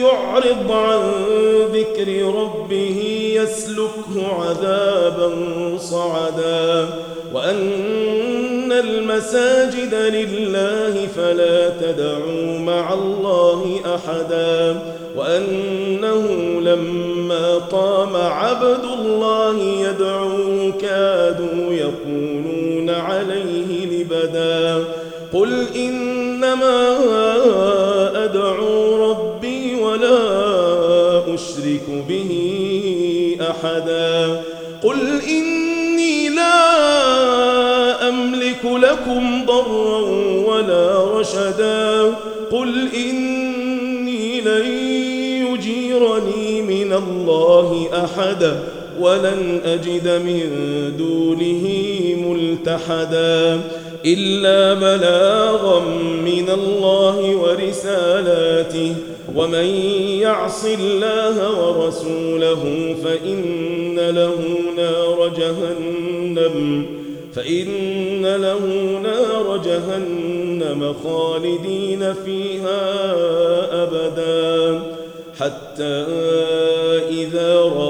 يعرض عن ذكر ربه يسلكه عذابا صعدا وأن المساجد لله فلا تدعوا مع الله أحدا وأنه لما قام عبد الله يدعوه كادوا يكونون عليه لبدا قل إنما أحدا. قل إني لا أملك لكم ضرا ولا رشدا. قل إني لن يجيرني من الله أحدا ولن أجد من دونه ملتحدا. إلا بلاغا من الله ورسالاته. ومن يعص الله ورسوله فإن له نار جهنم فإن له نار جهنم خالدين فيها أبدا حتى إذا ما